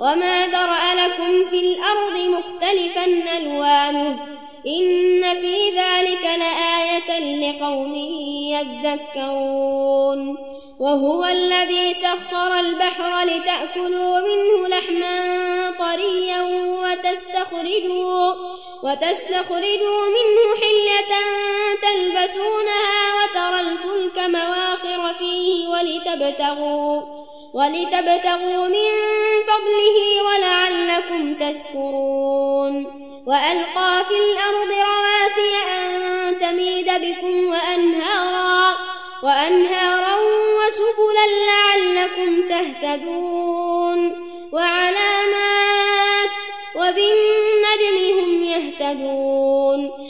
وما ذرأ لكم في الأرض مختلفا ألوانه إن في ذلك لآية لقوم يذكرون وهو الذي سخر البحر لتأكلوا منه لحما طريا وتستخرجوا وتستخرجوا منه حلة تلبسونها وترى الفلك مواخر فيه ولتبتغوا ولتبتغوا من فضله ولعلكم تشكرون. وألقى في الأرض رواسي أن تميد بكم وأنهارا وأنهارا وسبلا لعلكم تهتدون. وعلامات وبالنجم هم يهتدون.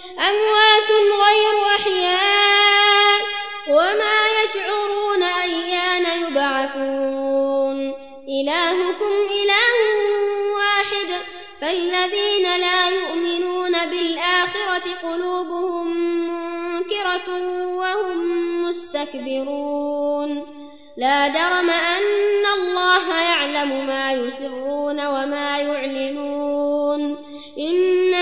أموات غير أحياء وما يشعرون أيان يبعثون. إلهكم إله واحد فالذين لا يؤمنون بالآخرة قلوبهم منكرة وهم مستكبرون. لا جرم أن الله يعلم ما يسرون وما يعلنون.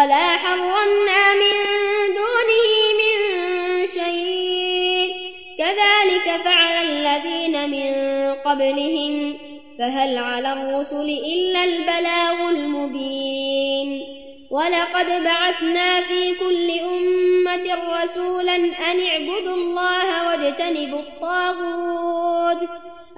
ولا حرمنا من دونه من شيء. كذلك فعل الذين من قبلهم فهل على الرسل إلا البلاغ المبين. ولقد بعثنا في كل أمة رسولا أن اعبدوا الله واجتنبوا الطاغوت.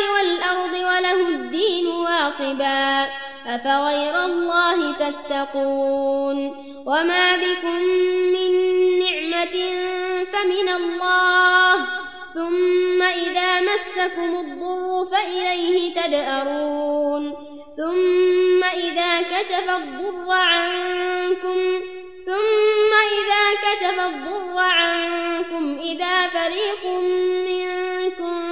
والأرض وله الدين واصبا أفغير الله تتقون وما بكم من نعمة فمن الله ثم إذا مسكم الضر فإليه تدأرون ثم إذا كشف الضر عنكم ثم إذا كشف الضر عنكم إذا فريق منكم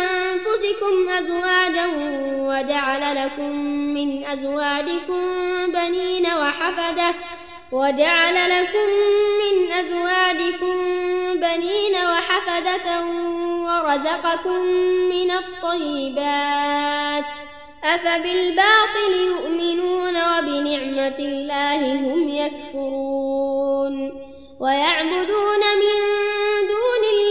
أنفسكم أزواجا وجعل لكم من أزواجكم بنين وحفدة وجعل لكم من أزواجكم بنين وحفدة ورزقكم من الطيبات أفبالباطل يؤمنون وبنعمة الله هم يكفرون ويعبدون من دون الله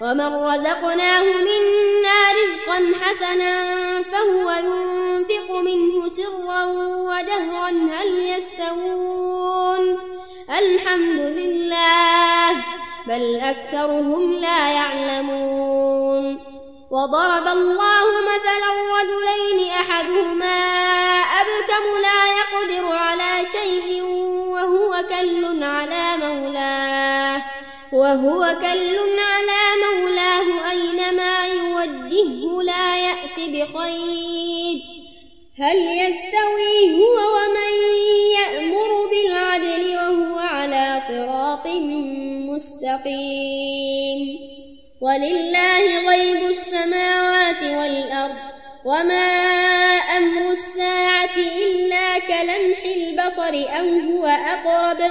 ومن رزقناه منا رزقا حسنا فهو ينفق منه سرا ودهرا هل يستوون الحمد لله بل أكثرهم لا يعلمون وضرب الله مثلا رجلين أحدهما أبكم لا يقدر على شيء وهو كل على مولاه وهو كل على مولاه أينما يوجهه لا يأت بخير. هل يستوي هو ومن يأمر بالعدل وهو على صراط مستقيم. ولله غيب السماوات والأرض وما أمر الساعة إلا كلمح البصر أو هو أقرب.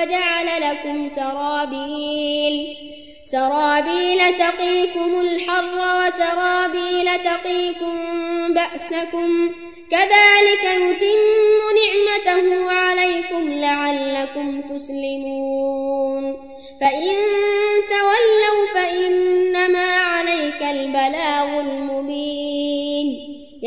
وجعل لكم سرابيل سرابيل تقيكم الحر وسرابيل تقيكم بأسكم كذلك يتم نعمته عليكم لعلكم تسلمون فإن تولوا فإنما عليك البلاغ المبين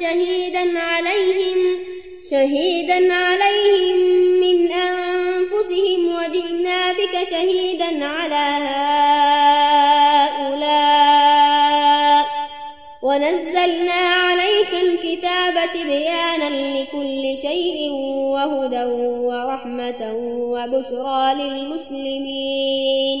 شهيدا عليهم شهيدا عليهم من أنفسهم وجئنا بك شهيدا على هؤلاء. ونزلنا عليك الكتاب تبيانا لكل شيء وهدى ورحمة وبشرى للمسلمين.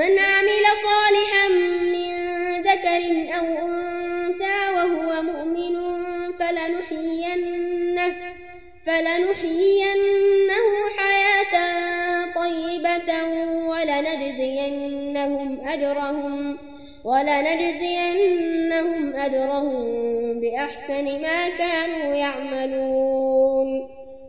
من عمل صالحا من ذكر أو أنثى وهو مؤمن فلنحيينه فلنحيينه حياة طيبة ولنجزينهم أجرهم ولنجزينهم أجرهم بأحسن ما كانوا يعملون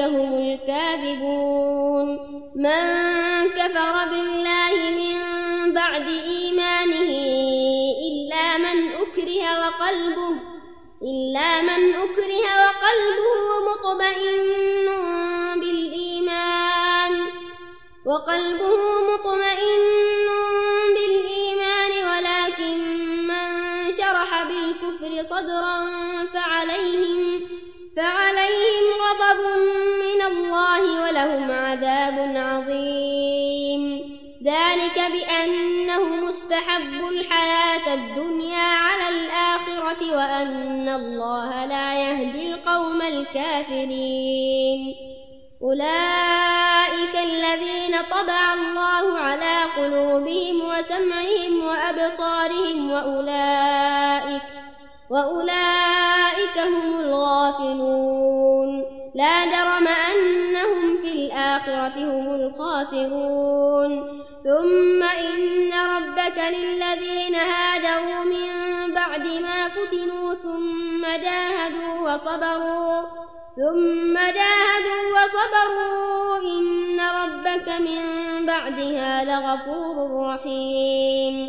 هم الكاذبون من كفر بالله من بعد إيمانه إلا من أكره وقلبه إلا من أكره وقلبه مطمئن بالإيمان وقلبه مطمئن بالإيمان ولكن من شرح بالكفر صدرا فعليهم فعليهم غضب الله ولهم عذاب عظيم. ذلك بأنه مستحب الحياة الدنيا على الآخرة وأن الله لا يهدي القوم الكافرين. أولئك الذين طبع الله على قلوبهم وسمعهم وأبصارهم وأولئك وأولئك هم الغافلون. لا جرم الآخرة هم الخاسرون. ثم إن ربك للذين هاجروا من بعد ما فتنوا ثم جاهدوا وصبروا ثم جاهدوا وصبروا. إن ربك من بعدها لغفور رحيم.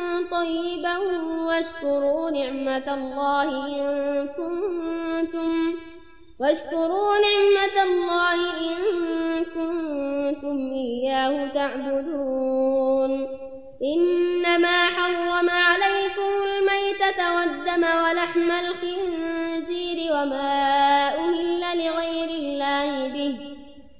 طيبا واشكروا نعمة الله إن كنتم واشكروا نعمة الله إن كنتم إياه تعبدون. إنما حرم عليكم الميتة والدم ولحم الخنزير وما أهل لغير الله به